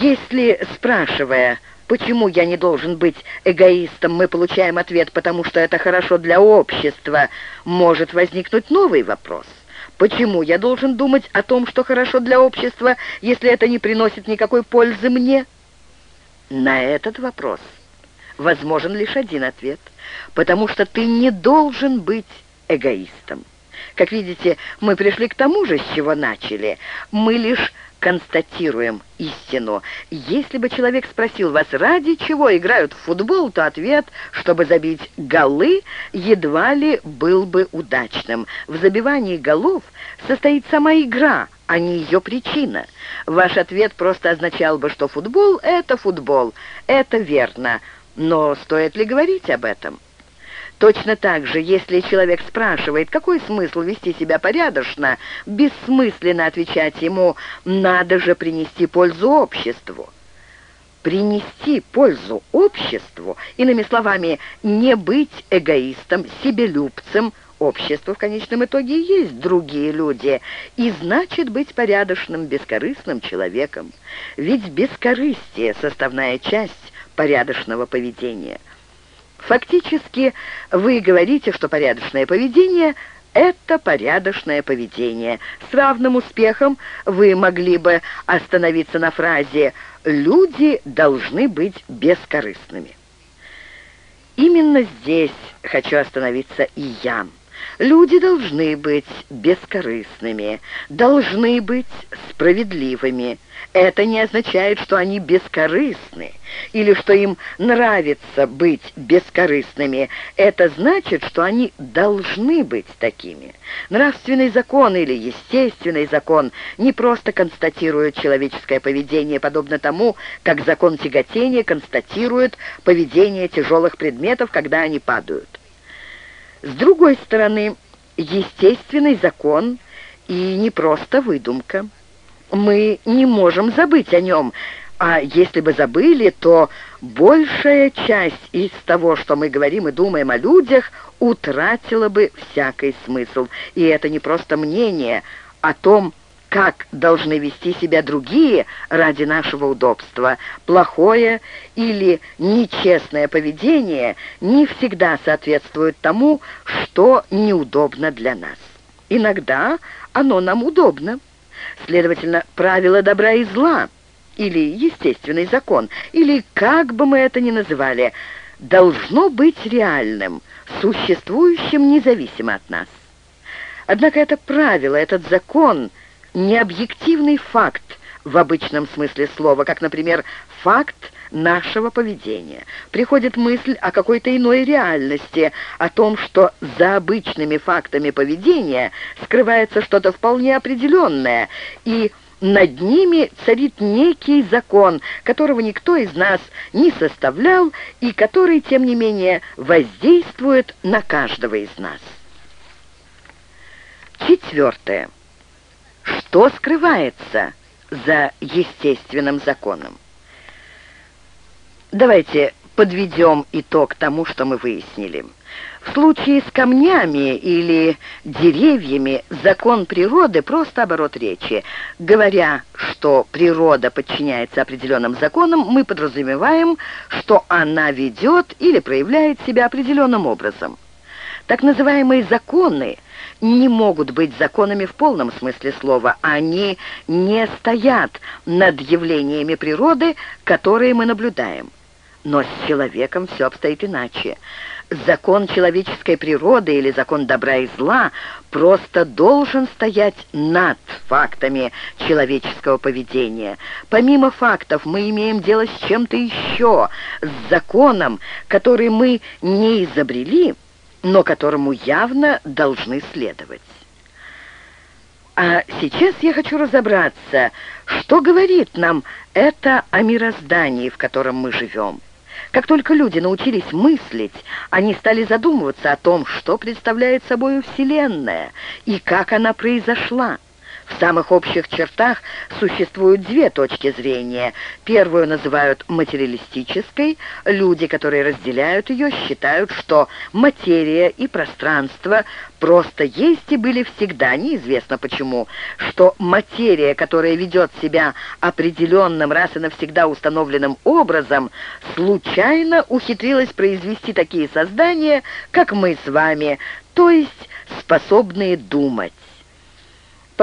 Если, спрашивая, почему я не должен быть эгоистом, мы получаем ответ, потому что это хорошо для общества, может возникнуть новый вопрос. Почему я должен думать о том, что хорошо для общества, если это не приносит никакой пользы мне? На этот вопрос возможен лишь один ответ, потому что ты не должен быть эгоистом. Как видите, мы пришли к тому же, с чего начали. Мы лишь констатируем истину. Если бы человек спросил вас, ради чего играют в футбол, то ответ, чтобы забить голы, едва ли был бы удачным. В забивании голов состоит сама игра, а не ее причина. Ваш ответ просто означал бы, что футбол — это футбол. Это верно. Но стоит ли говорить об этом? Точно так же, если человек спрашивает, какой смысл вести себя порядочно, бессмысленно отвечать ему «надо же принести пользу обществу». Принести пользу обществу, иными словами, не быть эгоистом, себелюбцем, общество в конечном итоге есть другие люди, и значит быть порядочным, бескорыстным человеком. Ведь бескорыстие — составная часть порядочного поведения – Фактически вы говорите, что порядочное поведение – это порядочное поведение. С равным успехом вы могли бы остановиться на фразе «люди должны быть бескорыстными». Именно здесь хочу остановиться и я. Люди должны быть бескорыстными, должны быть справедливыми. Это не означает, что они бескорыстны или что им нравится быть бескорыстными. Это значит, что они должны быть такими. Нравственный закон или естественный закон не просто констатирует человеческое поведение, подобно тому, как закон тяготения констатирует поведение тяжелых предметов, когда они падают. С другой стороны, естественный закон и не просто выдумка. Мы не можем забыть о нем, а если бы забыли, то большая часть из того, что мы говорим и думаем о людях, утратила бы всякий смысл. И это не просто мнение о том, как должны вести себя другие ради нашего удобства. Плохое или нечестное поведение не всегда соответствует тому, что неудобно для нас. Иногда оно нам удобно. Следовательно, правила добра и зла, или естественный закон, или как бы мы это ни называли, должно быть реальным, существующим независимо от нас. Однако это правило, этот закон – не объективный факт в обычном смысле слова, как, например, факт нашего поведения. Приходит мысль о какой-то иной реальности, о том, что за обычными фактами поведения скрывается что-то вполне определенное, и над ними царит некий закон, которого никто из нас не составлял и который, тем не менее, воздействует на каждого из нас. Четвертое. Что скрывается за естественным законом? Давайте подведем итог тому, что мы выяснили. В случае с камнями или деревьями закон природы просто оборот речи. Говоря, что природа подчиняется определенным законам, мы подразумеваем, что она ведет или проявляет себя определенным образом. Так называемые законы – не могут быть законами в полном смысле слова. Они не стоят над явлениями природы, которые мы наблюдаем. Но с человеком все обстоит иначе. Закон человеческой природы или закон добра и зла просто должен стоять над фактами человеческого поведения. Помимо фактов мы имеем дело с чем-то еще, с законом, который мы не изобрели, но которому явно должны следовать. А сейчас я хочу разобраться, что говорит нам это о мироздании, в котором мы живем. Как только люди научились мыслить, они стали задумываться о том, что представляет собой Вселенная и как она произошла. В самых общих чертах существуют две точки зрения. Первую называют материалистической. Люди, которые разделяют ее, считают, что материя и пространство просто есть и были всегда, неизвестно почему, что материя, которая ведет себя определенным, раз и навсегда установленным образом, случайно ухитрилась произвести такие создания, как мы с вами, то есть способные думать.